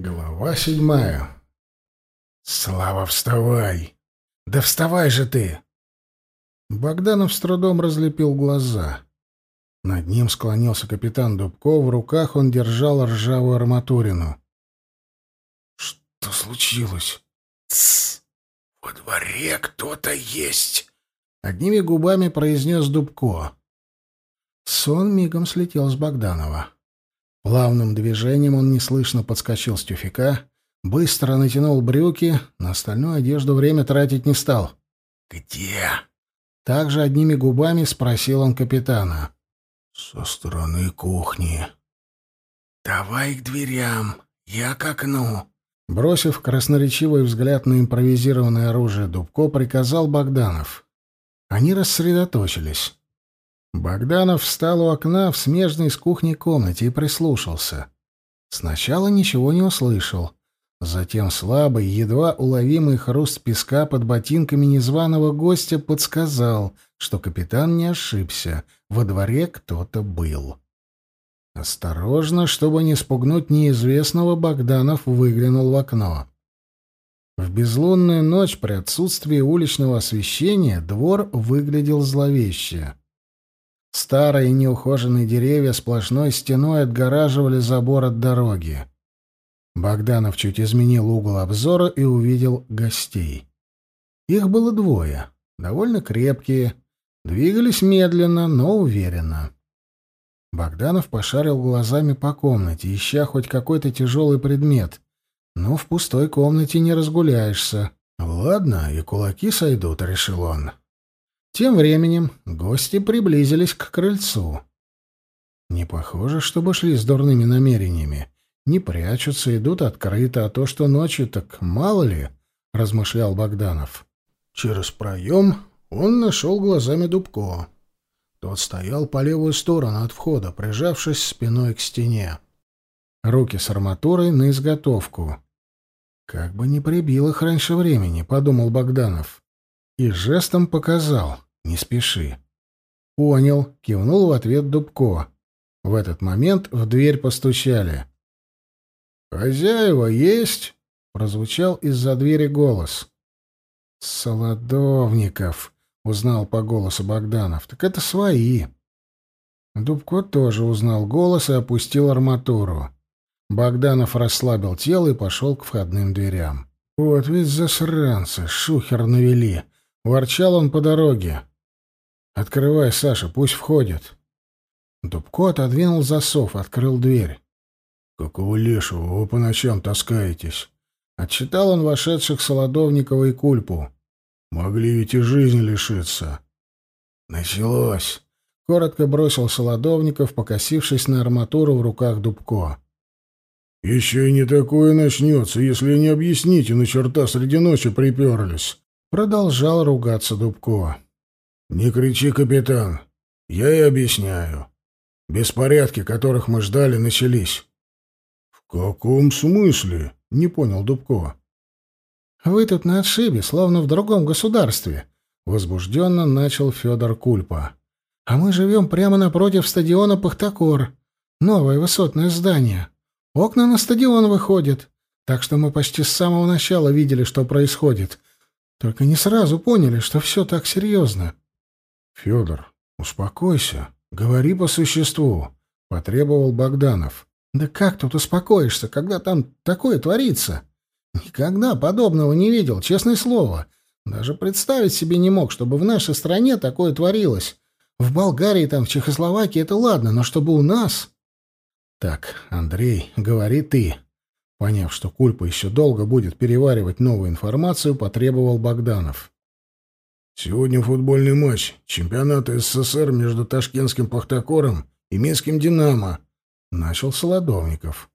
Глава седьмая. «Слава, вставай! Да вставай же ты!» Богданов с трудом разлепил глаза. Над ним склонился капитан Дубко, в руках он держал ржавую арматурину. «Что случилось?» «Тссс! Во дворе кто-то есть!» Одними губами произнес Дубко. Сон мигом слетел с Богданова. Плавным движением он неслышно подскочил с тюфяка, быстро натянул брюки, на остальную одежду время тратить не стал. «Где?» Также одними губами спросил он капитана. «Со стороны кухни». «Давай к дверям, я к окну». Бросив красноречивый взгляд на импровизированное оружие Дубко, приказал Богданов. Они рассредоточились. Богданов встал у окна в смежной с кухней комнате и прислушался. Сначала ничего не услышал. Затем слабый, едва уловимый хруст песка под ботинками незваного гостя подсказал, что капитан не ошибся. Во дворе кто-то был. Осторожно, чтобы не спугнуть неизвестного, Богданов выглянул в окно. В безлунную ночь при отсутствии уличного освещения двор выглядел зловеще. Старые неухоженные деревья сплошной стеной отгораживали забор от дороги. Богданов чуть изменил угол обзора и увидел гостей. Их было двое, довольно крепкие, двигались медленно, но уверенно. Богданов пошарил глазами по комнате, ища хоть какой-то тяжелый предмет. Но в пустой комнате не разгуляешься. «Ладно, и кулаки сойдут», — решил он. Тем временем гости приблизились к крыльцу. Не похоже, чтобы шли с дурными намерениями. Не прячутся, идут открыто, а то, что ночью, так мало ли, — размышлял Богданов. Через проем он нашел глазами Дубко. Тот стоял по левую сторону от входа, прижавшись спиной к стене. Руки с арматурой на изготовку. «Как бы не прибил их раньше времени», — подумал Богданов. И жестом показал. «Не спеши». «Понял», — кивнул в ответ Дубко. В этот момент в дверь постучали. «Хозяева есть?» — прозвучал из-за двери голос. «Солодовников», — узнал по голосу Богданов. «Так это свои». Дубко тоже узнал голос и опустил арматуру. Богданов расслабил тело и пошел к входным дверям. «Вот ведь засранцы, шухер навели!» Ворчал он по дороге. «Открывай, Саша, пусть входит». Дубко отодвинул засов, открыл дверь. «Какого лешего вы по ночам таскаетесь?» Отчитал он вошедших Солодовникова и Кульпу. «Могли ведь и жизнь лишиться». «Началось!» — коротко бросил Солодовников, покосившись на арматуру в руках Дубко. «Еще и не такое начнется, если не объясните, на черта среди ночи приперлись!» Продолжал ругаться Дубко. «Не кричи, капитан. Я и объясняю. Беспорядки, которых мы ждали, начались». «В каком смысле?» — не понял Дубко. «Вы тут на отшибе, словно в другом государстве», — возбужденно начал Федор Кульпа. «А мы живем прямо напротив стадиона Пахтакор. Новое высотное здание. Окна на стадион выходят. Так что мы почти с самого начала видели, что происходит. Только не сразу поняли, что все так серьезно. — Федор, успокойся, говори по существу, — потребовал Богданов. — Да как тут успокоишься, когда там такое творится? Никогда подобного не видел, честное слово. Даже представить себе не мог, чтобы в нашей стране такое творилось. В Болгарии, там, в Чехословакии это ладно, но чтобы у нас... Так, Андрей, говори ты. Поняв, что Кульпа еще долго будет переваривать новую информацию, потребовал Богданов. «Сегодня футбольный матч. Чемпионат СССР между Ташкентским Пахтакором и Минским «Динамо», — начал Солодовников.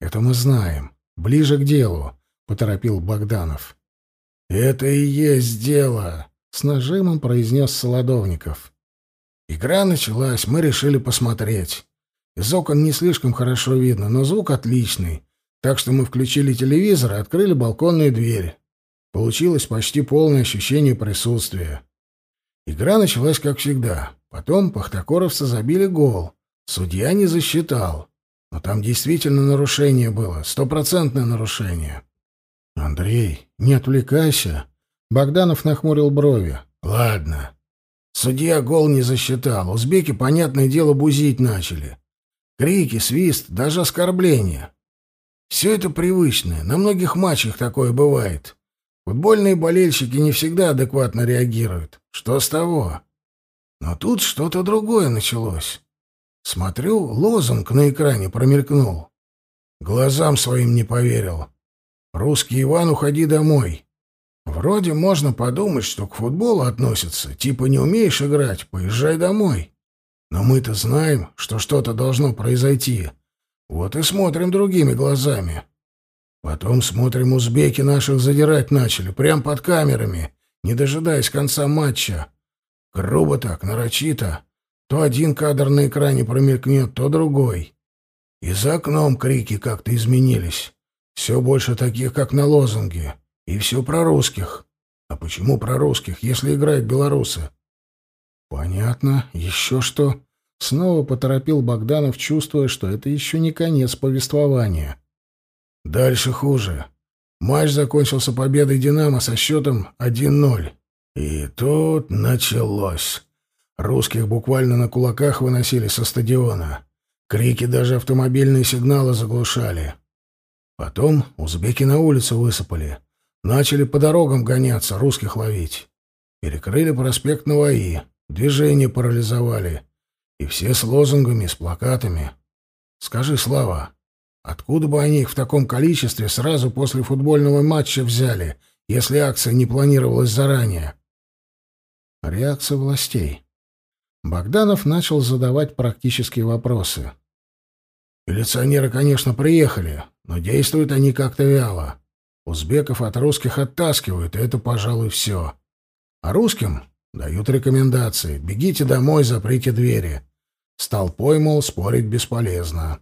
«Это мы знаем. Ближе к делу», — поторопил Богданов. «Это и есть дело», — с нажимом произнес Солодовников. «Игра началась, мы решили посмотреть. Из окон не слишком хорошо видно, но звук отличный. Так что мы включили телевизор и открыли балконную дверь. Получилось почти полное ощущение присутствия. Игра началась как всегда. Потом пахтакоровцы забили гол. Судья не засчитал. Но там действительно нарушение было, стопроцентное нарушение. Андрей, не отвлекайся. Богданов нахмурил брови. Ладно. Судья гол не засчитал. Узбеки, понятное дело, бузить начали. Крики, свист, даже оскорбления. Все это привычное. На многих матчах такое бывает. Футбольные болельщики не всегда адекватно реагируют. Что с того? Но тут что-то другое началось. Смотрю, лозунг на экране промелькнул. Глазам своим не поверил. «Русский Иван, уходи домой». Вроде можно подумать, что к футболу относятся. Типа не умеешь играть, поезжай домой. Но мы-то знаем, что что-то должно произойти. Вот и смотрим другими глазами. Потом смотрим, узбеки наших задирать начали, прямо под камерами, не дожидаясь конца матча. Грубо так, нарочито. То один кадр на экране промелькнет, то другой. И за окном крики как-то изменились. Все больше таких, как на лозунге. И все про русских. А почему про русских, если играют белорусы? Понятно. Еще что? Снова поторопил Богданов, чувствуя, что это еще не конец повествования. Дальше хуже. Матч закончился победой «Динамо» со счетом 1-0. И тут началось. Русских буквально на кулаках выносили со стадиона. Крики даже автомобильные сигналы заглушали. Потом узбеки на улицу высыпали. Начали по дорогам гоняться, русских ловить. Перекрыли проспект Наваи, движение парализовали. И все с лозунгами, с плакатами. Скажи, Слава, откуда бы они их в таком количестве сразу после футбольного матча взяли, если акция не планировалась заранее? Реакция властей. Богданов начал задавать практические вопросы. Милиционеры, конечно, приехали, но действуют они как-то вяло. Узбеков от русских оттаскивают, и это, пожалуй, все. А русским дают рекомендации. Бегите домой, заприте двери. С толпой, мол, спорить бесполезно.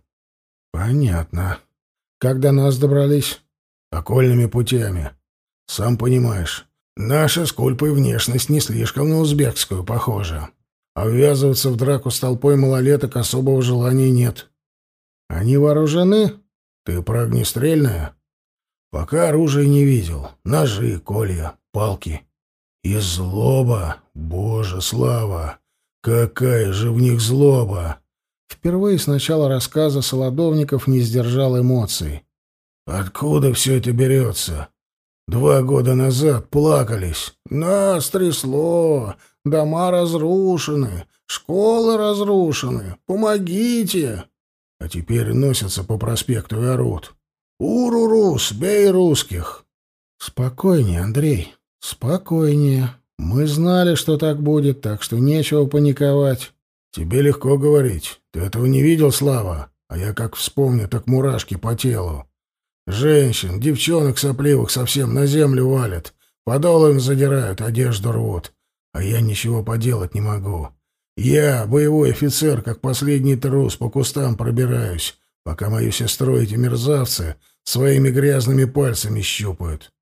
Понятно. До нас добрались? Окольными путями. Сам понимаешь, наша с Кульпой внешность не слишком на узбекскую похожа. А ввязываться в драку с толпой малолеток особого желания нет. Они вооружены? Ты про огнестрельное? Пока оружия не видел. Ножи, колья, палки. И злоба, боже, слава! Какая же в них злоба! Впервые с начала рассказа Солодовников не сдержал эмоций. Откуда все это берется? Два года назад плакались. Нас трясло, дома разрушены, школы разрушены, помогите. А теперь носятся по проспекту и орут. Урурус, бей русских. Спокойнее, Андрей, спокойнее. Мы знали, что так будет, так что нечего паниковать. Тебе легко говорить. Ты этого не видел, Слава? А я как вспомню, так мурашки по телу. Женщин, девчонок сопливых совсем на землю валят, подолы им задирают, одежду рвут. А я ничего поделать не могу. Я, боевой офицер, как последний трус, по кустам пробираюсь, пока мою сестру эти мерзавцы своими грязными пальцами щупают.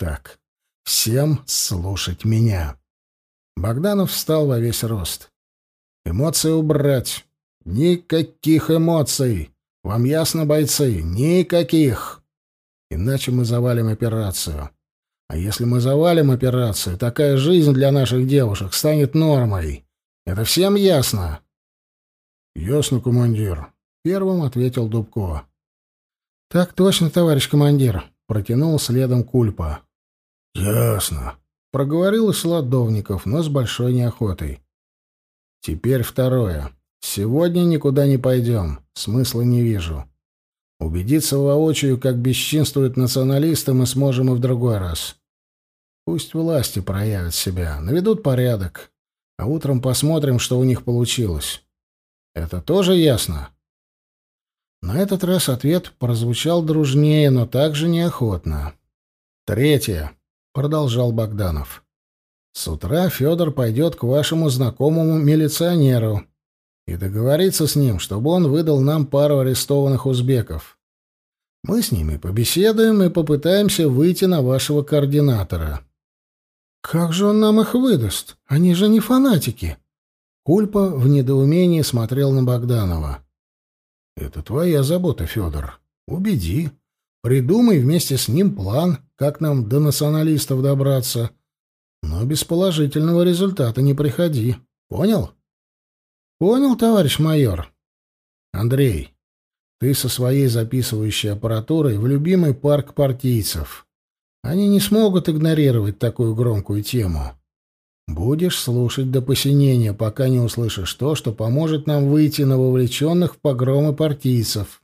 Так, всем слушать меня. Богданов встал во весь рост. Эмоции убрать. Никаких эмоций. Вам ясно, бойцы? Никаких. Иначе мы завалим операцию. А если мы завалим операцию, такая жизнь для наших девушек станет нормой. Это всем ясно? Ясно, командир. Первым ответил Дубко. Так точно, товарищ командир. Протянул следом Кульпа. Ясно. Проговорил и Солодовников, но с большой неохотой. Теперь второе. Сегодня никуда не пойдем. Смысла не вижу. Убедиться воочию, как бесчинствуют националисты, мы сможем и в другой раз. Пусть власти проявят себя, наведут порядок, а утром посмотрим, что у них получилось. Это тоже ясно? На этот раз ответ прозвучал дружнее, но также неохотно. Третье, продолжал Богданов. С утра Федор пойдет к вашему знакомому милиционеру и договорится с ним, чтобы он выдал нам пару арестованных узбеков. Мы с ними побеседуем и попытаемся выйти на вашего координатора. Как же он нам их выдаст? Они же не фанатики. Кульпа в недоумении смотрел на Богданова. Это твоя забота, Федор. Убеди. Придумай вместе с ним план, как нам до националистов добраться. Но без положительного результата не приходи. Понял? Понял, товарищ майор. Андрей, ты со своей записывающей аппаратурой в любимый парк партийцев. Они не смогут игнорировать такую громкую тему. Будешь слушать до посинения, пока не услышишь то, что поможет нам выйти на вовлеченных в погромы партийцев.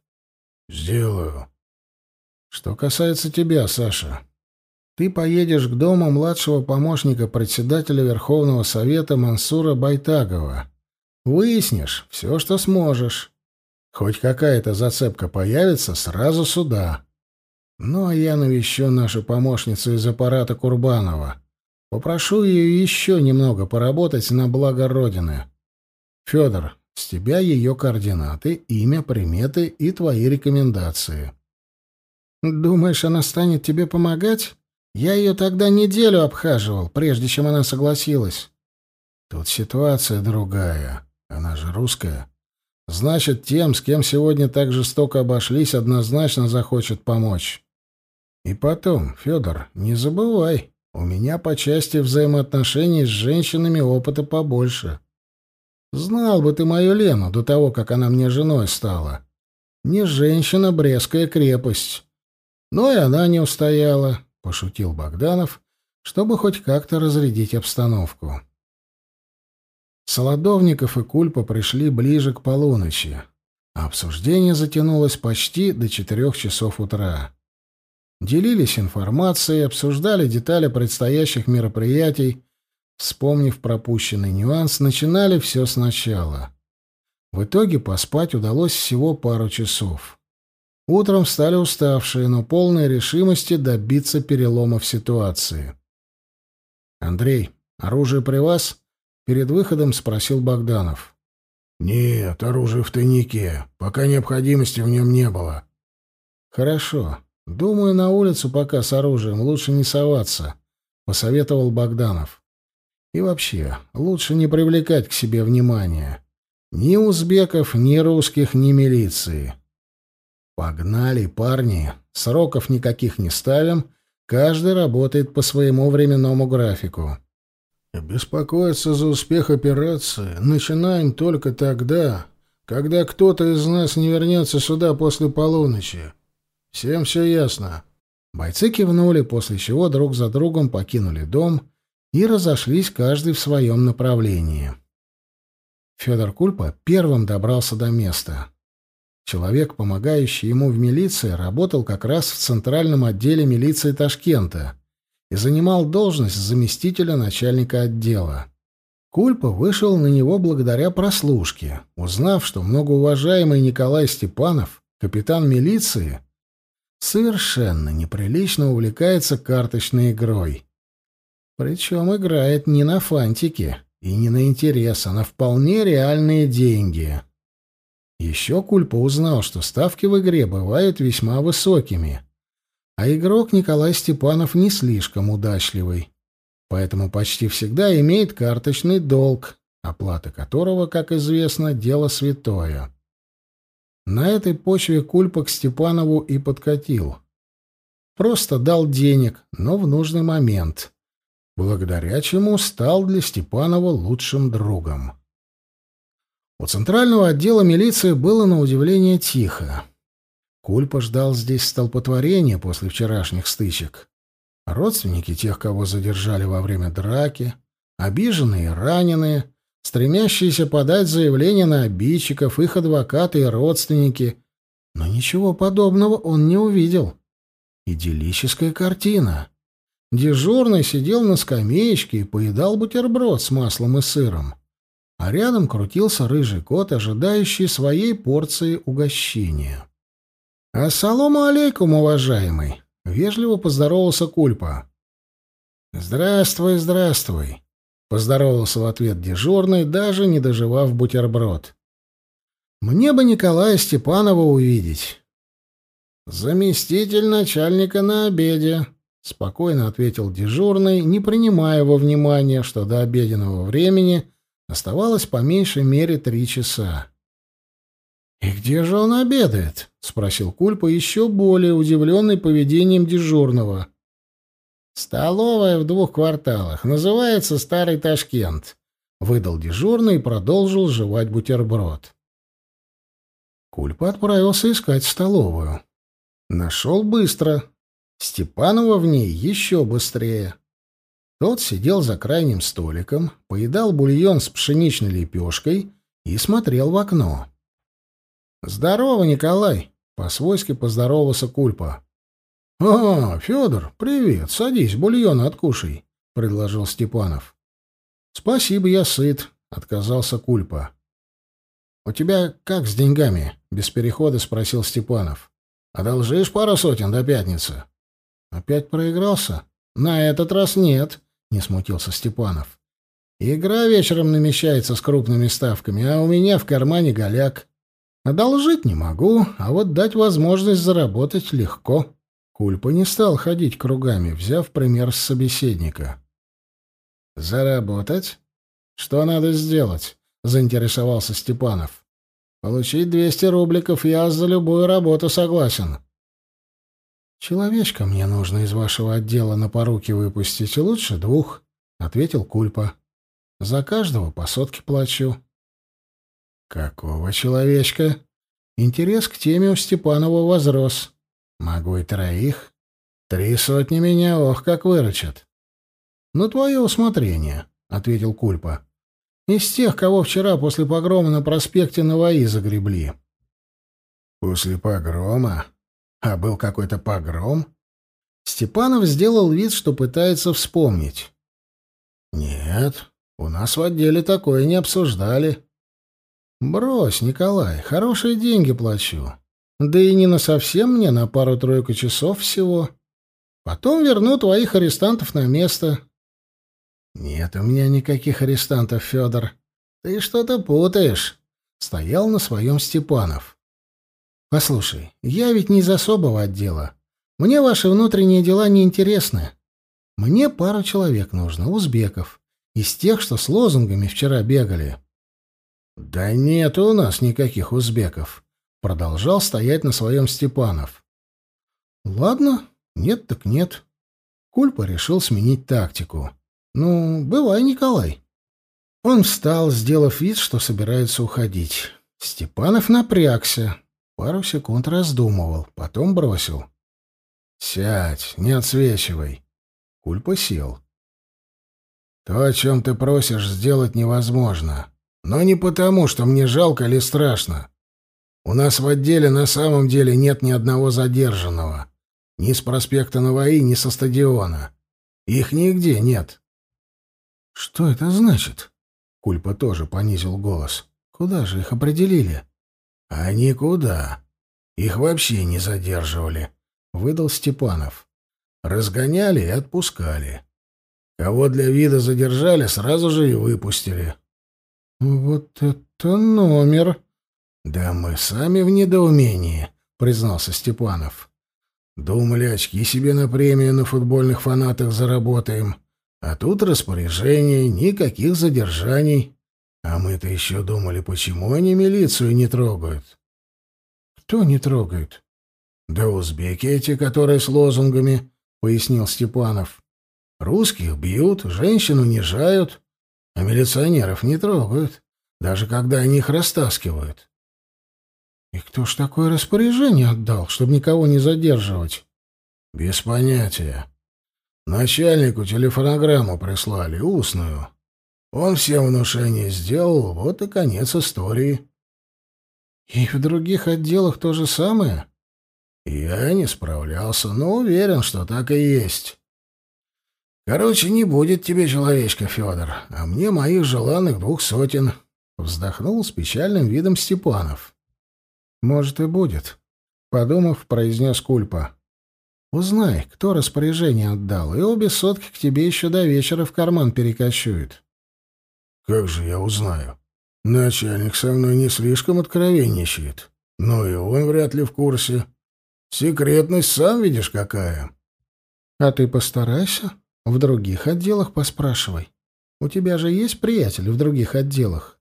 Сделаю. Что касается тебя, Саша, ты поедешь к дому младшего помощника председателя Верховного Совета Мансура Байтагова. Выяснишь все, что сможешь. Хоть какая-то зацепка появится, сразу сюда. Ну, а я навещу нашу помощницу из аппарата Курбанова. Попрошу ее еще немного поработать на благо Родины. Федор, с тебя ее координаты, имя, приметы и твои рекомендации. Думаешь, она станет тебе помогать? Я ее тогда неделю обхаживал, прежде чем она согласилась. Тут ситуация другая. Она же русская. Значит, тем, с кем сегодня так жестоко обошлись, однозначно захочет помочь. И потом, Федор, не забывай, у меня по части взаимоотношений с женщинами опыта побольше. Знал бы ты мою Лену до того, как она мне женой стала. Не женщина, Брестская крепость. Но и она не устояла, — пошутил Богданов, чтобы хоть как-то разрядить обстановку. Солодовников и Кульпа пришли ближе к полуночи, а обсуждение затянулось почти до четырех часов утра. Делились информацией, обсуждали детали предстоящих мероприятий, вспомнив пропущенный нюанс, начинали все сначала. В итоге поспать удалось всего пару часов. Утром стали уставшие, но полные решимости добиться перелома в ситуации. «Андрей, оружие при вас?» Перед выходом спросил Богданов. «Нет, оружие в тайнике. Пока необходимости в нем не было». «Хорошо. Думаю, на улицу пока с оружием лучше не соваться», — посоветовал Богданов. «И вообще, лучше не привлекать к себе внимания. Ни узбеков, ни русских, ни милиции». «Погнали, парни. Сроков никаких не ставим. Каждый работает по своему временному графику». Беспокоиться за успех операции начинаем только тогда, когда кто-то из нас не вернется сюда после полуночи. Всем все ясно. Бойцы кивнули, после чего друг за другом покинули дом и разошлись каждый в своем направлении. Федор Кульпа первым добрался до места. Человек, помогающий ему в милиции, работал как раз в центральном отделе милиции Ташкента и занимал должность заместителя начальника отдела. Кульпа вышел на него благодаря прослушке, узнав, что многоуважаемый Николай Степанов, капитан милиции, совершенно неприлично увлекается карточной игрой. Причем играет не на фантики и не на интерес, а на вполне реальные деньги. Еще Кульпа узнал, что ставки в игре бывают весьма высокими — а игрок Николай Степанов не слишком удачливый, поэтому почти всегда имеет карточный долг, оплата которого, как известно, дело святое. На этой почве Кульпа к Степанову и подкатил. Просто дал денег, но в нужный момент, благодаря чему стал для Степанова лучшим другом. У центрального отдела милиции было на удивление тихо. Кульпа ждал здесь столпотворения после вчерашних стычек. Родственники тех, кого задержали во время драки, обиженные и раненые, стремящиеся подать заявление на обидчиков, их адвокаты и родственники. Но ничего подобного он не увидел. Идиллическая картина. Дежурный сидел на скамеечке и поедал бутерброд с маслом и сыром. А рядом крутился рыжий кот, ожидающий своей порции угощения. «Ассаламу алейкум, уважаемый!» — вежливо поздоровался Кульпа. «Здравствуй, здравствуй!» — поздоровался в ответ дежурный, даже не доживав бутерброд. «Мне бы Николая Степанова увидеть». «Заместитель начальника на обеде», — спокойно ответил дежурный, не принимая во внимание, что до обеденного времени оставалось по меньшей мере три часа. «И где же он обедает?» — спросил Кульпа, еще более удивленный поведением дежурного. «Столовая в двух кварталах. Называется Старый Ташкент», — выдал дежурный и продолжил жевать бутерброд. Кульпа отправился искать столовую. Нашел быстро. Степанова в ней еще быстрее. Тот сидел за крайним столиком, поедал бульон с пшеничной лепешкой и смотрел в окно. «Здорово, Николай!» — по-свойски поздоровался Кульпа. «А, Федор, привет, садись, бульон откушай», — предложил Степанов. «Спасибо, я сыт», — отказался Кульпа. «У тебя как с деньгами?» — без перехода спросил Степанов. «Одолжишь пару сотен до пятницы?» «Опять проигрался?» «На этот раз нет», — не смутился Степанов. «Игра вечером намечается с крупными ставками, а у меня в кармане голяк. Одолжить не могу, а вот дать возможность заработать легко». Кульпа не стал ходить кругами, взяв пример с собеседника. «Заработать? Что надо сделать?» — заинтересовался Степанов. «Получить двести рубликов я за любую работу согласен». «Человечка мне нужно из вашего отдела на поруки выпустить, лучше двух», — ответил Кульпа. «За каждого по сотке плачу». «Какого человечка?» Интерес к теме у Степанова возрос. «Могу и троих. Три сотни меня, ох, как выручат». «На твое усмотрение», — ответил Кульпа. «Из тех, кого вчера после погрома на проспекте Наваи загребли». «После погрома?» А был какой-то погром? Степанов сделал вид, что пытается вспомнить. Нет, у нас в отделе такое не обсуждали. Брось, Николай, хорошие деньги плачу. Да и не на совсем мне, на пару-тройку часов всего. Потом верну твоих арестантов на место. Нет у меня никаких арестантов, Федор. Ты что-то путаешь. Стоял на своем Степанов. Послушай, я ведь не из особого отдела. Мне ваши внутренние дела не интересны. Мне пару человек нужно, узбеков, из тех, что с лозунгами вчера бегали. Да нет у нас никаких узбеков, продолжал стоять на своем Степанов. Ладно, нет так нет. Кульпа решил сменить тактику. Ну, бывай, Николай. Он встал, сделав вид, что собирается уходить. Степанов напрягся. Пару секунд раздумывал, потом бросил. «Сядь, не отсвечивай». Кульпа сел. «То, о чем ты просишь, сделать невозможно. Но не потому, что мне жалко или страшно. У нас в отделе на самом деле нет ни одного задержанного. Ни с проспекта Наваи, ни со стадиона. Их нигде нет». «Что это значит?» Кульпа тоже понизил голос. «Куда же их определили?» «А никуда. Их вообще не задерживали», — выдал Степанов. «Разгоняли и отпускали. Кого для вида задержали, сразу же и выпустили». «Вот это номер!» «Да мы сами в недоумении», — признался Степанов. «Думали, очки себе на премию на футбольных фанатах заработаем. А тут распоряжение, никаких задержаний». А мы-то еще думали, почему они милицию не трогают. Кто не трогает? Да узбеки эти, которые с лозунгами, пояснил Степанов. Русских бьют, женщин унижают, а милиционеров не трогают, даже когда они их растаскивают. И кто ж такое распоряжение отдал, чтобы никого не задерживать? Без понятия. Начальнику телефонограмму прислали, устную. Он всем внушение сделал, вот и конец истории. И в других отделах то же самое? Я не справлялся, но уверен, что так и есть. Короче, не будет тебе человечка, Федор, а мне моих желанных двух сотен. Вздохнул с печальным видом Степанов. Может и будет, подумав, произнес Кульпа. Узнай, кто распоряжение отдал, и обе сотки к тебе еще до вечера в карман перекочуют. Как же я узнаю? Начальник со мной не слишком откровенничает. Но и он вряд ли в курсе. Секретность сам видишь какая. А ты постарайся. В других отделах поспрашивай. У тебя же есть приятели в других отделах.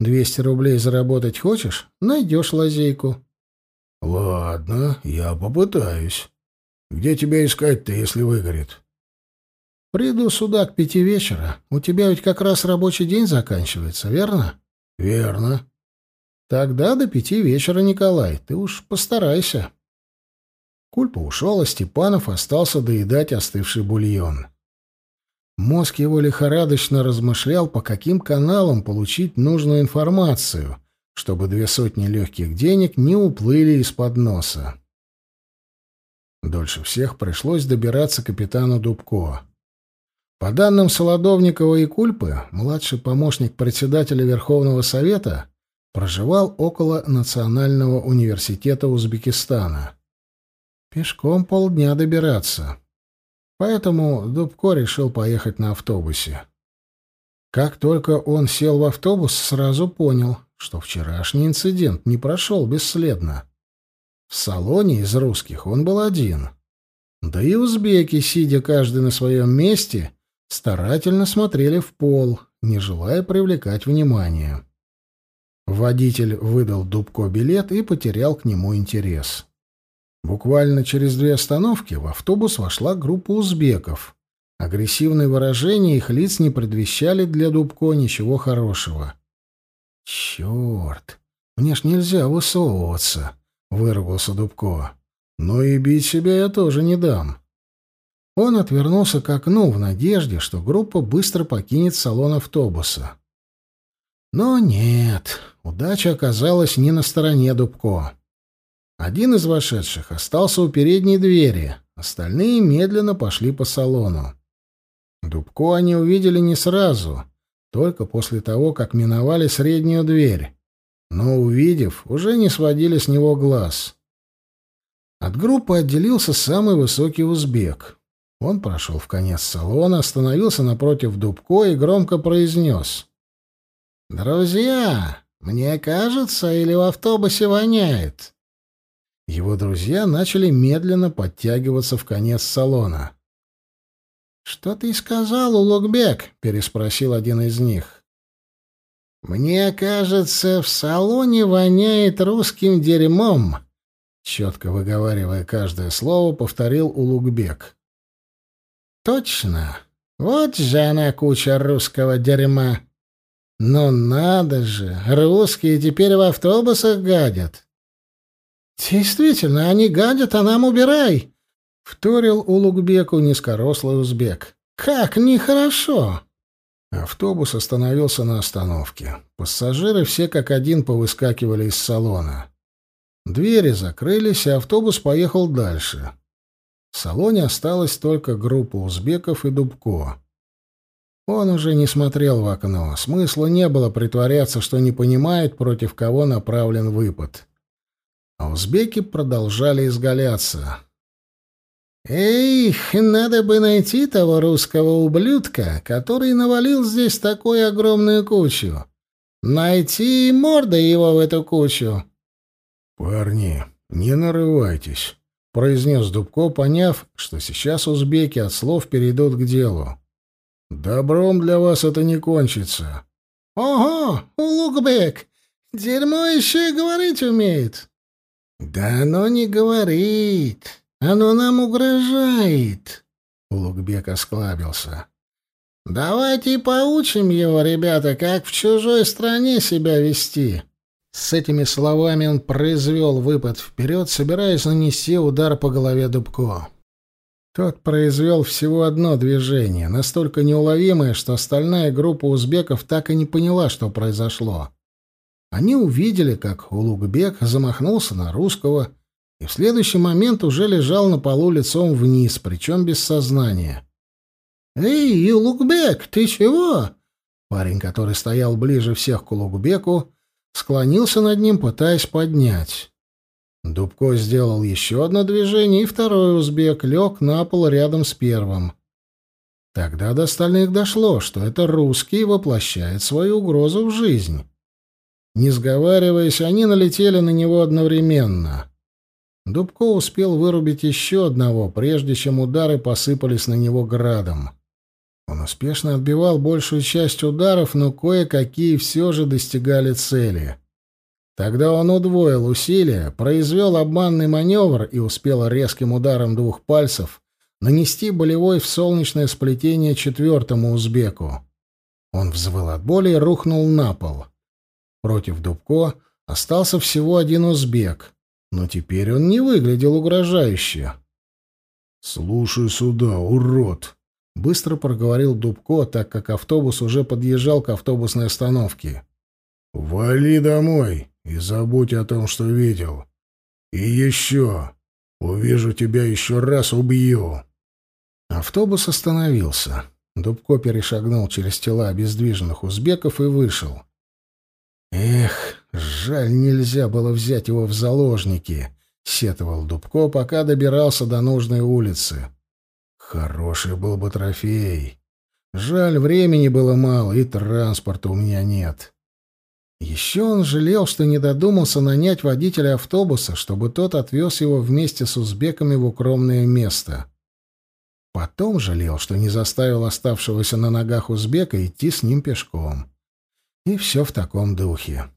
Двести рублей заработать хочешь? Найдешь лазейку. Ладно, я попытаюсь. Где тебя искать-то, если выгорит? Приду сюда к пяти вечера. У тебя ведь как раз рабочий день заканчивается, верно? Верно. Тогда до пяти вечера, Николай. Ты уж постарайся. Кульпа ушел, а Степанов остался доедать остывший бульон. Мозг его лихорадочно размышлял, по каким каналам получить нужную информацию, чтобы две сотни легких денег не уплыли из-под носа. Дольше всех пришлось добираться капитану Дубко. По данным Солодовникова и Кульпы, младший помощник председателя Верховного Совета проживал около Национального университета Узбекистана. Пешком полдня добираться. Поэтому Дубко решил поехать на автобусе. Как только он сел в автобус, сразу понял, что вчерашний инцидент не прошел бесследно. В салоне из русских он был один. Да и узбеки, сидя каждый на своем месте, старательно смотрели в пол, не желая привлекать внимание. Водитель выдал Дубко билет и потерял к нему интерес. Буквально через две остановки в автобус вошла группа узбеков. Агрессивные выражения их лиц не предвещали для Дубко ничего хорошего. «Черт! Мне ж нельзя высовываться!» — выругался Дубко. «Но и бить себя я тоже не дам». Он отвернулся к окну в надежде, что группа быстро покинет салон автобуса. Но нет, удача оказалась не на стороне Дубко. Один из вошедших остался у передней двери, остальные медленно пошли по салону. Дубко они увидели не сразу, только после того, как миновали среднюю дверь, но, увидев, уже не сводили с него глаз. От группы отделился самый высокий узбек. Он прошел в конец салона, остановился напротив Дубко и громко произнес — «Друзья, мне кажется, или в автобусе воняет?» Его друзья начали медленно подтягиваться в конец салона. «Что ты сказал, Улугбек?» — переспросил один из них. «Мне кажется, в салоне воняет русским дерьмом», — четко выговаривая каждое слово, повторил Улугбек. «Точно. Вот же она куча русского дерьма. Но надо же, русские теперь в автобусах гадят. Действительно, они гадят, а нам убирай, вторил Улугбеку низкорослый узбек. Как нехорошо. Автобус остановился на остановке. Пассажиры все как один повыскакивали из салона. Двери закрылись, и автобус поехал дальше. В салоне осталась только группа узбеков и Дубко. Он уже не смотрел в окно. Смысла не было притворяться, что не понимает, против кого направлен выпад. А узбеки продолжали изгаляться. «Эх, надо бы найти того русского ублюдка, который навалил здесь такую огромную кучу. Найти морда его в эту кучу». «Парни, не нарывайтесь», — произнес Дубко, поняв, что сейчас узбеки от слов перейдут к делу. Добром для вас это не кончится. Ого, Улугбек, дерьмо еще и говорить умеет. Да оно не говорит, оно нам угрожает. Улугбек осклабился. Давайте поучим его, ребята, как в чужой стране себя вести. С этими словами он произвел выпад вперед, собираясь нанести удар по голове Дубко. Тот произвел всего одно движение, настолько неуловимое, что остальная группа узбеков так и не поняла, что произошло. Они увидели, как Улугбек замахнулся на русского и в следующий момент уже лежал на полу лицом вниз, причем без сознания. «Эй, Улугбек, ты чего?» Парень, который стоял ближе всех к Улугбеку, склонился над ним, пытаясь поднять. Дубко сделал еще одно движение, и второй узбек лег на пол рядом с первым. Тогда до остальных дошло, что это русский воплощает свою угрозу в жизнь. Не сговариваясь, они налетели на него одновременно. Дубко успел вырубить еще одного, прежде чем удары посыпались на него градом. Он успешно отбивал большую часть ударов, но кое-какие все же достигали цели. Тогда он удвоил усилия, произвел обманный маневр и успел резким ударом двух пальцев нанести болевой в солнечное сплетение четвертому узбеку. Он взвыл от боли и рухнул на пол. Против Дубко остался всего один узбек, но теперь он не выглядел угрожающе. «Слушай сюда, урод!» — быстро проговорил Дубко, так как автобус уже подъезжал к автобусной остановке. «Вали домой и забудь о том, что видел. И еще. Увижу тебя еще раз, убью». Автобус остановился. Дубко перешагнул через тела обездвиженных узбеков и вышел. «Эх, жаль, нельзя было взять его в заложники», — сетовал Дубко, пока добирался до нужной улицы. «Хороший был бы трофей. Жаль, времени было мало, и транспорта у меня нет». Еще он жалел, что не додумался нанять водителя автобуса, чтобы тот отвез его вместе с узбеками в укромное место. Потом жалел, что не заставил оставшегося на ногах узбека идти с ним пешком. И все в таком духе.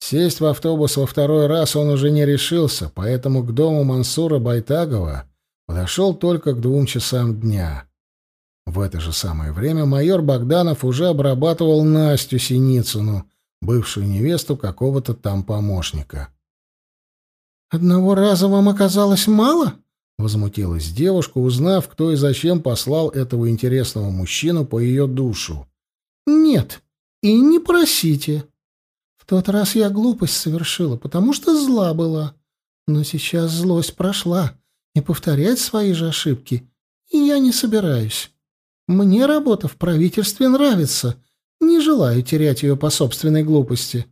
Сесть в автобус во второй раз он уже не решился, поэтому к дому Мансура Байтагова подошел только к двум часам дня. В это же самое время майор Богданов уже обрабатывал Настю Синицыну, бывшую невесту какого-то там помощника. «Одного раза вам оказалось мало?» Возмутилась девушка, узнав, кто и зачем послал этого интересного мужчину по ее душу. «Нет, и не просите. В тот раз я глупость совершила, потому что зла была. Но сейчас злость прошла, и повторять свои же ошибки я не собираюсь. Мне работа в правительстве нравится, не желаю терять ее по собственной глупости».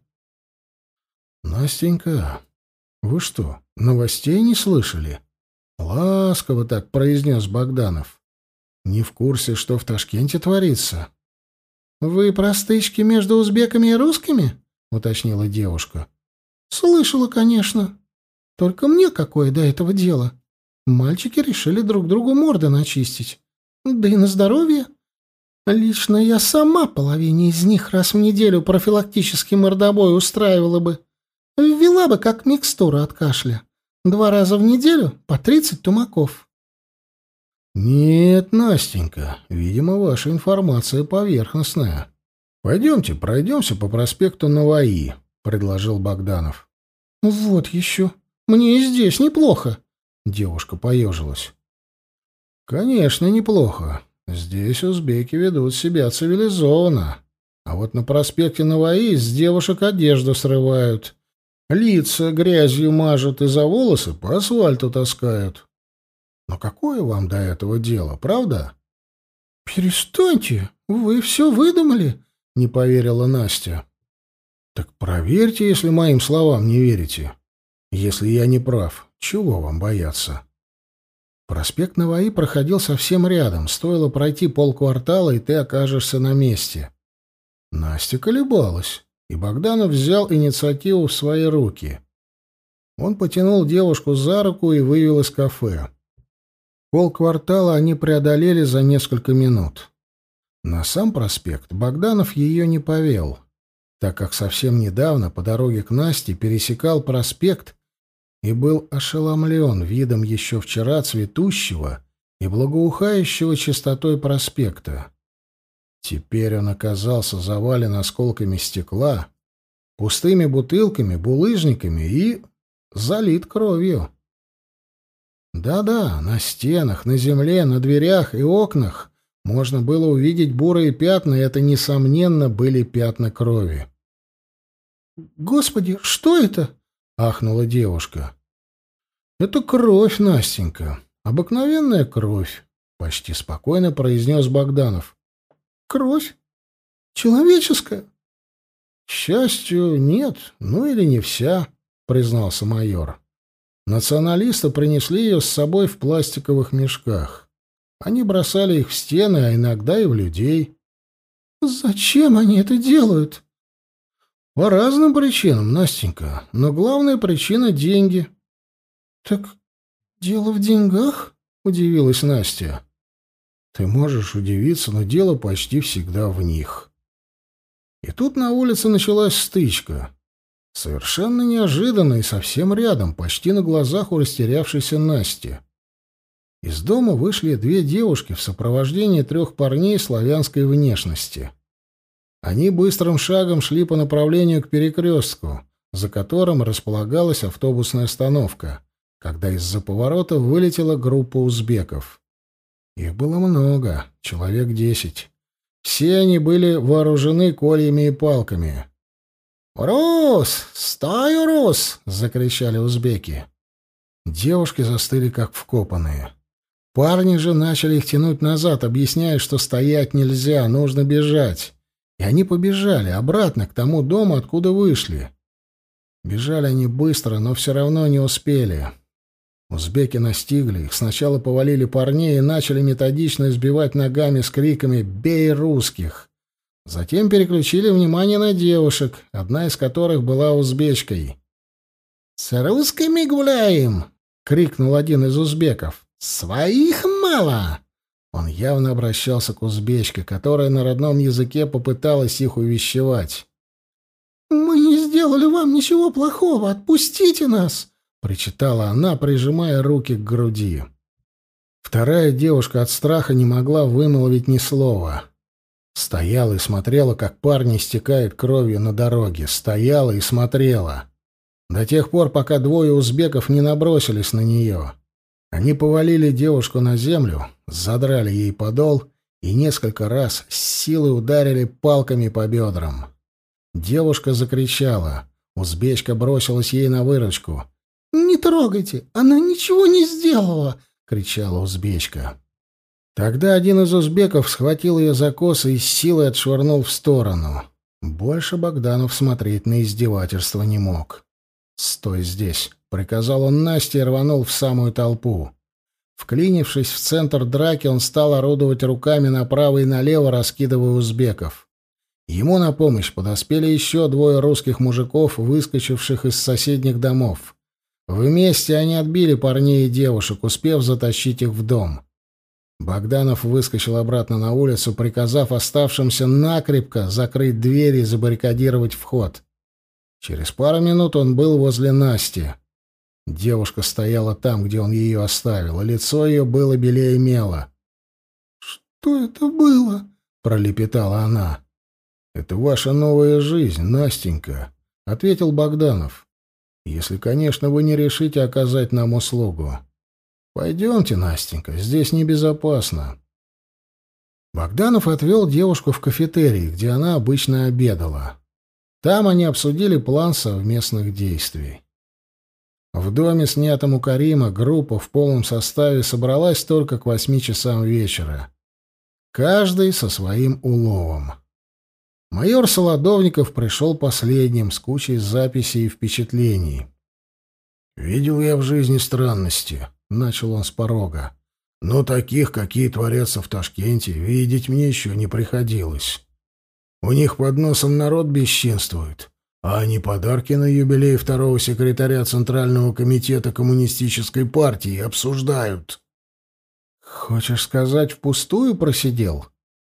«Настенька, вы что, новостей не слышали?» Ласково так произнес Богданов. Не в курсе, что в Ташкенте творится. Вы про стычки между узбеками и русскими? уточнила девушка. Слышала, конечно. Только мне какое до этого дело? Мальчики решили друг другу морды начистить. Да и на здоровье. Лично я сама половине из них раз в неделю профилактический мордобой устраивала бы. Ввела бы как микстуру от кашля. Два раза в неделю по тридцать тумаков. Нет, Настенька, видимо, ваша информация поверхностная. Пойдемте, пройдемся по проспекту Наваи, предложил Богданов. Вот еще. Мне и здесь неплохо. Девушка поежилась. Конечно, неплохо. Здесь узбеки ведут себя цивилизованно. А вот на проспекте Наваи с девушек одежду срывают. Лица грязью мажут и за волосы по асфальту таскают. Но какое вам до этого дело, правда? Перестаньте, вы все выдумали, не поверила Настя. Так проверьте, если моим словам не верите. Если я не прав, чего вам бояться? Проспект Наваи проходил совсем рядом. Стоило пройти полквартала, и ты окажешься на месте. Настя колебалась и Богданов взял инициативу в свои руки. Он потянул девушку за руку и вывел из кафе. Полквартала они преодолели за несколько минут. На сам проспект Богданов ее не повел, так как совсем недавно по дороге к Насте пересекал проспект и был ошеломлен видом еще вчера цветущего и благоухающего чистотой проспекта. Теперь он оказался завален осколками стекла, пустыми бутылками, булыжниками и залит кровью. Да-да, на стенах, на земле, на дверях и окнах можно было увидеть бурые пятна, и это, несомненно, были пятна крови. «Господи, что это?» — ахнула девушка. «Это кровь, Настенька. Обыкновенная кровь», — почти спокойно произнес Богданов. Кровь? Человеческая? К счастью, нет, ну или не вся, признался майор. Националисты принесли ее с собой в пластиковых мешках. Они бросали их в стены, а иногда и в людей. Зачем они это делают? По разным причинам, Настенька, но главная причина — деньги. Так дело в деньгах? — удивилась Настя. Ты можешь удивиться, но дело почти всегда в них. И тут на улице началась стычка. Совершенно неожиданно и совсем рядом, почти на глазах у растерявшейся Насти. Из дома вышли две девушки в сопровождении трех парней славянской внешности. Они быстрым шагом шли по направлению к перекрестку, за которым располагалась автобусная остановка, когда из-за поворота вылетела группа узбеков. Их было много, человек десять. Все они были вооружены кольями и палками. «Рус! Стой, Рус!» — закричали узбеки. Девушки застыли как вкопанные. Парни же начали их тянуть назад, объясняя, что стоять нельзя, нужно бежать. И они побежали обратно к тому дому, откуда вышли. Бежали они быстро, но все равно не успели. Узбеки настигли их, сначала повалили парней и начали методично избивать ногами с криками «Бей русских!». Затем переключили внимание на девушек, одна из которых была узбечкой. «С русскими гуляем!» — крикнул один из узбеков. «Своих мало!» Он явно обращался к узбечке, которая на родном языке попыталась их увещевать. «Мы не сделали вам ничего плохого, отпустите нас!» — причитала она, прижимая руки к груди. Вторая девушка от страха не могла вымолвить ни слова. Стояла и смотрела, как парни стекают кровью на дороге. Стояла и смотрела. До тех пор, пока двое узбеков не набросились на нее. Они повалили девушку на землю, задрали ей подол и несколько раз с силой ударили палками по бедрам. Девушка закричала. Узбечка бросилась ей на выручку. «Не трогайте! Она ничего не сделала!» — кричала узбечка. Тогда один из узбеков схватил ее за косы и с силой отшвырнул в сторону. Больше Богданов смотреть на издевательство не мог. «Стой здесь!» — приказал он Насте и рванул в самую толпу. Вклинившись в центр драки, он стал орудовать руками направо и налево, раскидывая узбеков. Ему на помощь подоспели еще двое русских мужиков, выскочивших из соседних домов. Вместе они отбили парней и девушек, успев затащить их в дом. Богданов выскочил обратно на улицу, приказав оставшимся накрепко закрыть двери и забаррикадировать вход. Через пару минут он был возле Насти. Девушка стояла там, где он ее оставил, и лицо ее было белее мела. «Что это было?» — пролепетала она. «Это ваша новая жизнь, Настенька», — ответил Богданов. «Если, конечно, вы не решите оказать нам услугу». «Пойдемте, Настенька, здесь небезопасно». Богданов отвел девушку в кафетерий, где она обычно обедала. Там они обсудили план совместных действий. В доме, снятом у Карима, группа в полном составе собралась только к восьми часам вечера. Каждый со своим уловом. Майор Солодовников пришел последним, с кучей записей и впечатлений. «Видел я в жизни странности», — начал он с порога. «Но таких, какие творятся в Ташкенте, видеть мне еще не приходилось. У них под носом народ бесчинствует, а они подарки на юбилей второго секретаря Центрального комитета Коммунистической партии обсуждают». «Хочешь сказать, впустую просидел?»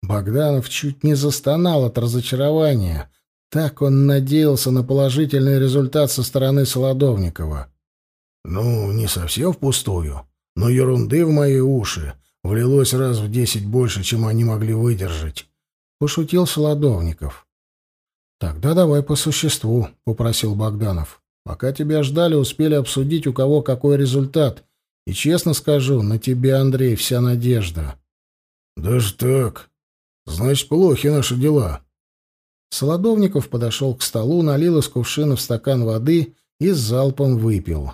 Богданов чуть не застонал от разочарования. Так он надеялся на положительный результат со стороны Солодовникова. Ну, не совсем впустую, но ерунды в мои уши влилось раз в десять больше, чем они могли выдержать. Пошутил Солодовников. «Тогда давай по существу», — попросил Богданов. «Пока тебя ждали, успели обсудить, у кого какой результат. И честно скажу, на тебя, Андрей, вся надежда». «Даже так? Значит, плохи наши дела». Солодовников подошел к столу, налил из кувшина в стакан воды и с залпом выпил.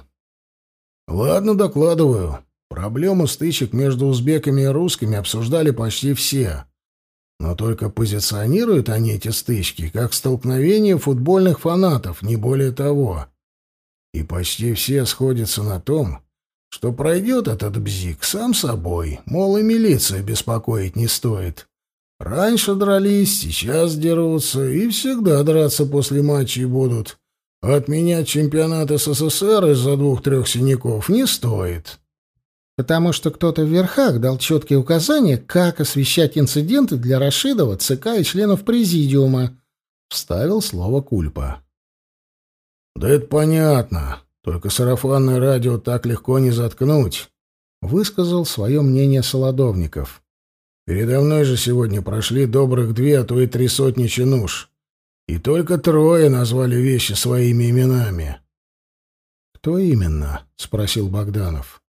Ладно, докладываю. Проблему стычек между узбеками и русскими обсуждали почти все. Но только позиционируют они эти стычки как столкновение футбольных фанатов, не более того. И почти все сходятся на том, что пройдет этот бзик сам собой, мол, и милиция беспокоить не стоит. Раньше дрались, сейчас дерутся, и всегда драться после матчей будут. Отменять чемпионат СССР из-за двух-трех синяков не стоит. потому что кто-то в верхах дал четкие указания, как освещать инциденты для Рашидова, ЦК и членов Президиума. Вставил слово Кульпа. «Да это понятно. Только сарафанное радио так легко не заткнуть», — высказал свое мнение Солодовников. «Передо мной же сегодня прошли добрых две, а то и три сотни чинуш. И только трое назвали вещи своими именами». «Кто именно?» — спросил Богданов.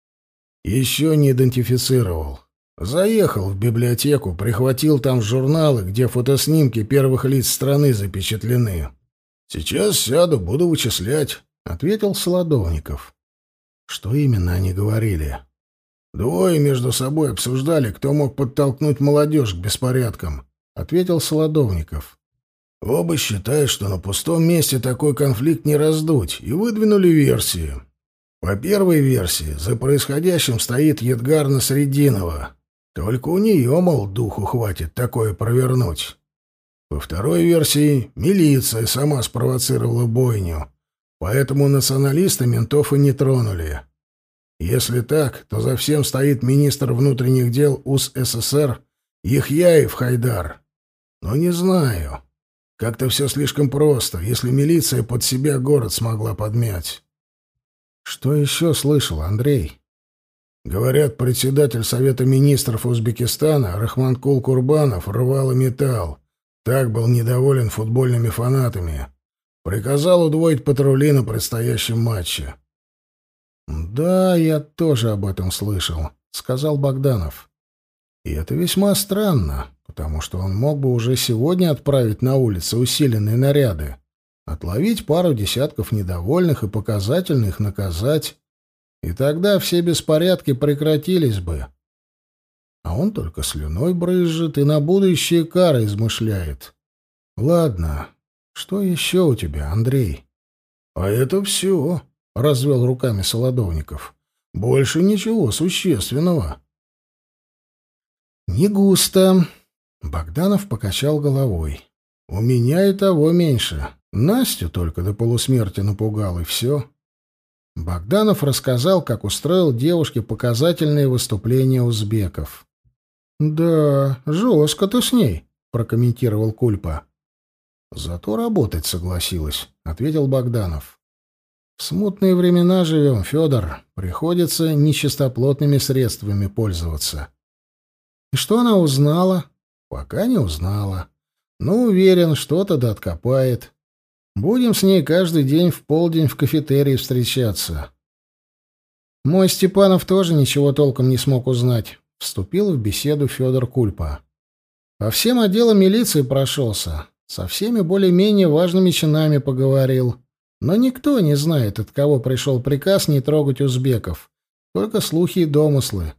Еще не идентифицировал. Заехал в библиотеку, прихватил там журналы, где фотоснимки первых лиц страны запечатлены. Сейчас сяду, буду вычислять, ответил Солодовников. Что именно они говорили? Двое между собой обсуждали, кто мог подтолкнуть молодежь к беспорядкам, ответил Солодовников. Оба считают, что на пустом месте такой конфликт не раздуть, и выдвинули версии. По первой версии, за происходящим стоит Едгарна Срединова. Только у нее, мол, духу хватит такое провернуть. По второй версии, милиция сама спровоцировала бойню, поэтому националисты ментов и не тронули. Если так, то за всем стоит министр внутренних дел УС СССР Яхьяев Хайдар. Но не знаю. Как-то все слишком просто, если милиция под себя город смогла подмять. Что еще слышал Андрей? Говорят, председатель Совета министров Узбекистана Рахманкул Курбанов рвал и металл. Так был недоволен футбольными фанатами. Приказал удвоить патрули на предстоящем матче. «Да, я тоже об этом слышал», — сказал Богданов. «И это весьма странно, потому что он мог бы уже сегодня отправить на улицы усиленные наряды. Отловить пару десятков недовольных и показательно их наказать. И тогда все беспорядки прекратились бы. А он только слюной брызжет и на будущее кары измышляет. Ладно, что еще у тебя, Андрей? — А это все, — развел руками Солодовников. — Больше ничего существенного. — Не густо. Богданов покачал головой. — У меня и того меньше. Настю только до полусмерти напугал, и все. Богданов рассказал, как устроил девушке показательные выступления узбеков. «Да, жестко ты с ней», — прокомментировал Кульпа. «Зато работать согласилась», — ответил Богданов. «В смутные времена живем, Федор. Приходится нечистоплотными средствами пользоваться». «И что она узнала?» «Пока не узнала. Но уверен, что-то да откопает. Будем с ней каждый день в полдень в кафетерии встречаться. Мой Степанов тоже ничего толком не смог узнать. Вступил в беседу Федор Кульпа. По всем отделам милиции прошелся. Со всеми более-менее важными чинами поговорил. Но никто не знает, от кого пришел приказ не трогать узбеков. Только слухи и домыслы.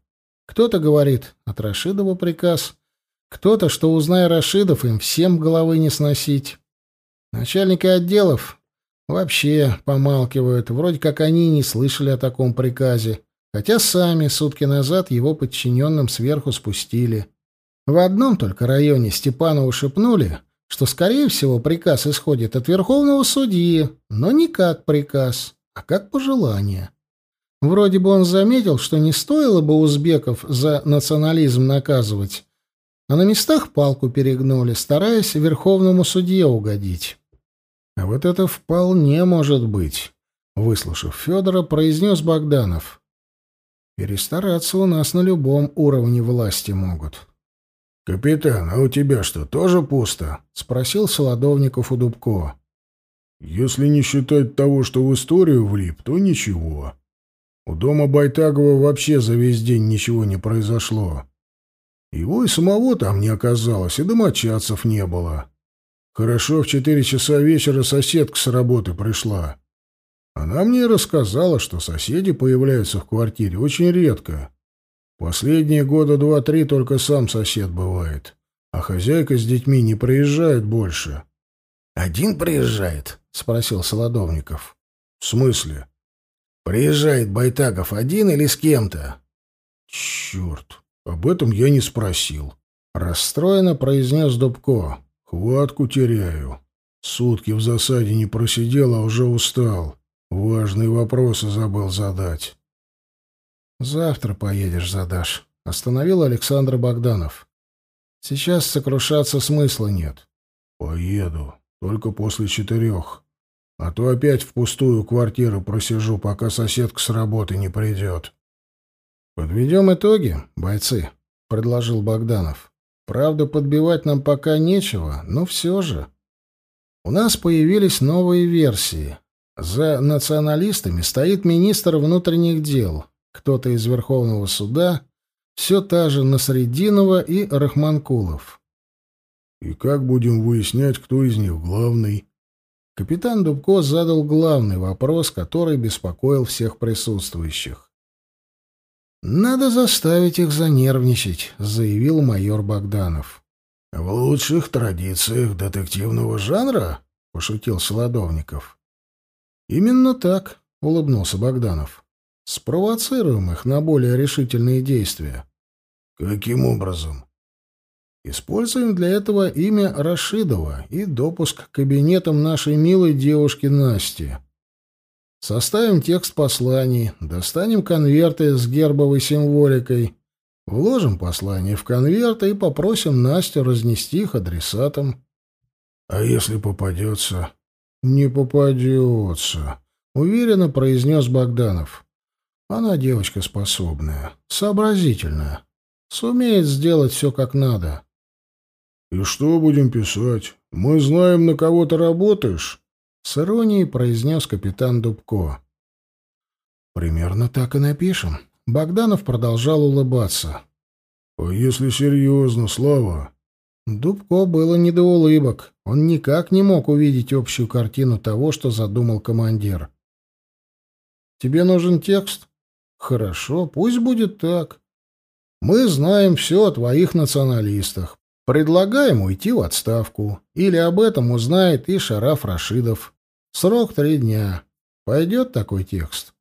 Кто-то говорит, от Рашидова приказ. Кто-то, что, узная Рашидов, им всем головы не сносить. Начальники отделов вообще помалкивают, вроде как они не слышали о таком приказе, хотя сами сутки назад его подчиненным сверху спустили. В одном только районе Степанову шепнули, что, скорее всего, приказ исходит от верховного судьи, но не как приказ, а как пожелание. Вроде бы он заметил, что не стоило бы узбеков за национализм наказывать, а на местах палку перегнули, стараясь верховному судье угодить. А вот это вполне может быть, выслушав Федора, произнес Богданов. Перестараться у нас на любом уровне власти могут. Капитан, а у тебя что, тоже пусто? спросил Солодовников у Дубко. Если не считать того, что в историю влип, то ничего. У дома Байтагова вообще за весь день ничего не произошло. Его и самого там не оказалось, и домочадцев не было. Хорошо, в четыре часа вечера соседка с работы пришла. Она мне рассказала, что соседи появляются в квартире очень редко. Последние года два-три только сам сосед бывает, а хозяйка с детьми не приезжает больше. «Один приезжает?» — спросил Солодовников. «В смысле?» «Приезжает Байтагов один или с кем-то?» «Черт, об этом я не спросил», — расстроенно произнес Дубко. Хватку теряю. Сутки в засаде не просидел, а уже устал. Важные вопросы забыл задать. Завтра поедешь, задашь. Остановил Александр Богданов. Сейчас сокрушаться смысла нет. Поеду. Только после четырех. А то опять в пустую квартиру просижу, пока соседка с работы не придет. Подведем итоги, бойцы, предложил Богданов. Правда, подбивать нам пока нечего, но все же. У нас появились новые версии. За националистами стоит министр внутренних дел, кто-то из Верховного суда, все та же Насреддинова и Рахманкулов. «И как будем выяснять, кто из них главный?» Капитан Дубко задал главный вопрос, который беспокоил всех присутствующих. «Надо заставить их занервничать», — заявил майор Богданов. «В лучших традициях детективного жанра?» — пошутил Солодовников. «Именно так», — улыбнулся Богданов. «Спровоцируем их на более решительные действия». «Каким образом?» «Используем для этого имя Рашидова и допуск к кабинетам нашей милой девушки Насти. Составим текст посланий, достанем конверты с гербовой символикой, вложим послание в конверты и попросим Настю разнести их адресатам». «А если попадется?» «Не попадется», — уверенно произнес Богданов. «Она девочка способная, сообразительная, сумеет сделать все как надо». «И что будем писать? Мы знаем, на кого ты работаешь?» — с иронией произнес капитан Дубко. «Примерно так и напишем». Богданов продолжал улыбаться. «А если серьезно, Слава?» Дубко было не до улыбок. Он никак не мог увидеть общую картину того, что задумал командир. «Тебе нужен текст?» «Хорошо, пусть будет так. Мы знаем все о твоих националистах. Предлагаем уйти в отставку. Или об этом узнает и Шараф Рашидов. Срок три дня. Пойдет такой текст?»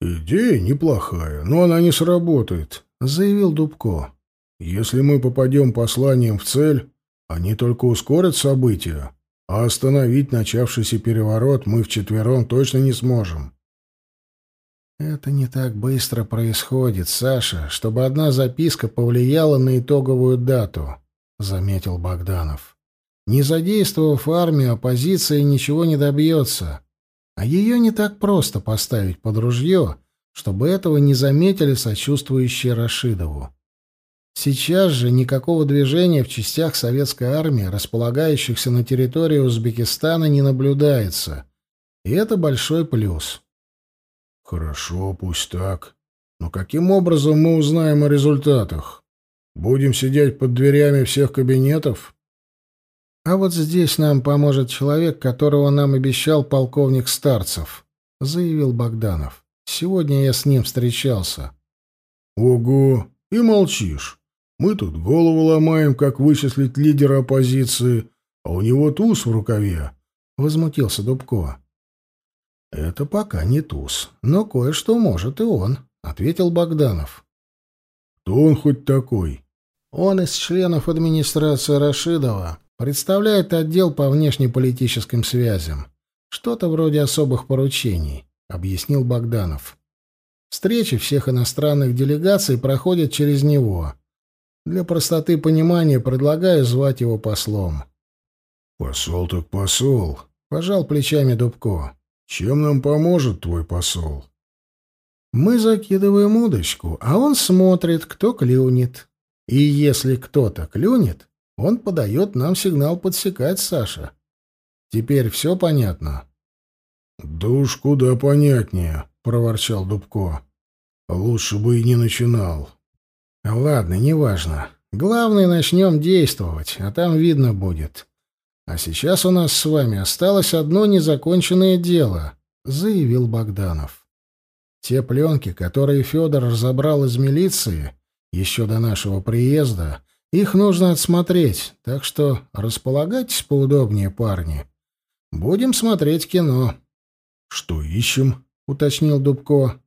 «Идея неплохая, но она не сработает», — заявил Дубко. Если мы попадем посланием в цель, они только ускорят события, а остановить начавшийся переворот мы вчетвером точно не сможем. Это не так быстро происходит, Саша, чтобы одна записка повлияла на итоговую дату, заметил Богданов. Не задействовав армию, оппозиция ничего не добьется. А ее не так просто поставить под ружье, чтобы этого не заметили сочувствующие Рашидову. Сейчас же никакого движения в частях советской армии, располагающихся на территории Узбекистана, не наблюдается. И это большой плюс. Хорошо, пусть так. Но каким образом мы узнаем о результатах? Будем сидеть под дверями всех кабинетов? А вот здесь нам поможет человек, которого нам обещал полковник Старцев, заявил Богданов. Сегодня я с ним встречался. Ого, и молчишь. Мы тут голову ломаем, как вычислить лидера оппозиции, а у него туз в рукаве. Возмутился Дубко. Это пока не туз, но кое-что может и он, ответил Богданов. Кто он хоть такой? Он из членов администрации Рашидова, представляет отдел по внешнеполитическим связям. Что-то вроде особых поручений, объяснил Богданов. Встречи всех иностранных делегаций проходят через него. Для простоты понимания предлагаю звать его послом. «Посол так посол», — пожал плечами Дубко. «Чем нам поможет твой посол?» «Мы закидываем удочку, а он смотрит, кто клюнет. И если кто-то клюнет, он подает нам сигнал подсекать Саша. Теперь все понятно?» «Да уж куда понятнее», — проворчал Дубко. «Лучше бы и не начинал». Ладно, неважно. Главное, начнем действовать, а там видно будет. А сейчас у нас с вами осталось одно незаконченное дело, заявил Богданов. Те пленки, которые Федор разобрал из милиции еще до нашего приезда, их нужно отсмотреть, так что располагайтесь поудобнее, парни. Будем смотреть кино. Что ищем? уточнил Дубко.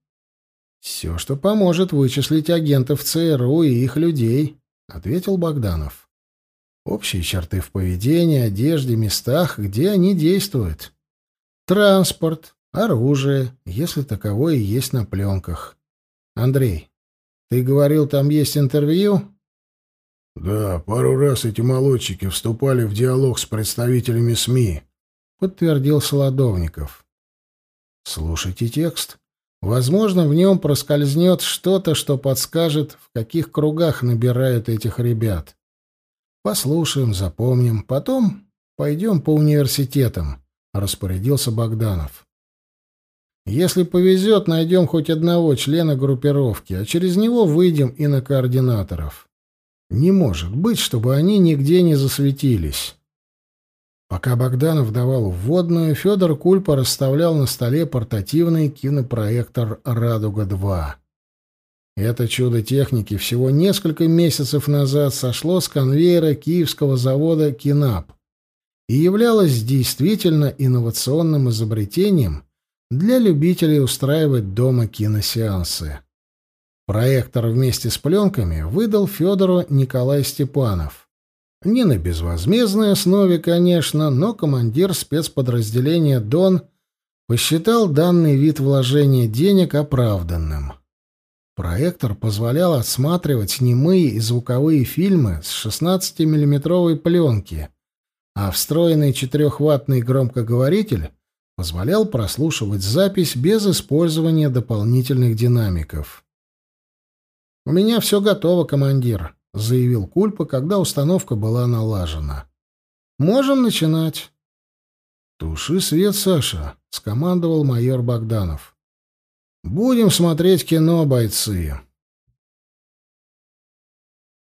«Все, что поможет вычислить агентов ЦРУ и их людей», — ответил Богданов. «Общие черты в поведении, одежде, местах, где они действуют. Транспорт, оружие, если таковое есть на пленках. Андрей, ты говорил, там есть интервью? Да, пару раз эти молодчики вступали в диалог с представителями СМИ, подтвердил Солодовников. Слушайте текст. Возможно, в нем проскользнет что-то, что подскажет, в каких кругах набирают этих ребят. Послушаем, запомним, потом пойдем по университетам, распорядился Богданов. Если повезет, найдем хоть одного члена группировки, а через него выйдем и на координаторов. Не может быть, чтобы они нигде не засветились. Пока Богданов давал вводную, Федор Кульпа расставлял на столе портативный кинопроектор «Радуга-2». Это чудо техники всего несколько месяцев назад сошло с конвейера киевского завода «Кинап» и являлось действительно инновационным изобретением для любителей устраивать дома киносеансы. Проектор вместе с пленками выдал Федору Николай Степанов. Не на безвозмездной основе, конечно, но командир спецподразделения «Дон» посчитал данный вид вложения денег оправданным. Проектор позволял отсматривать немые и звуковые фильмы с 16-миллиметровой пленки, а встроенный 4-ваттный громкоговоритель позволял прослушивать запись без использования дополнительных динамиков. «У меня все готово, командир», — заявил Кульпа, когда установка была налажена. «Можем начинать». «Туши свет, Саша», — скомандовал майор Богданов. «Будем смотреть кино, бойцы».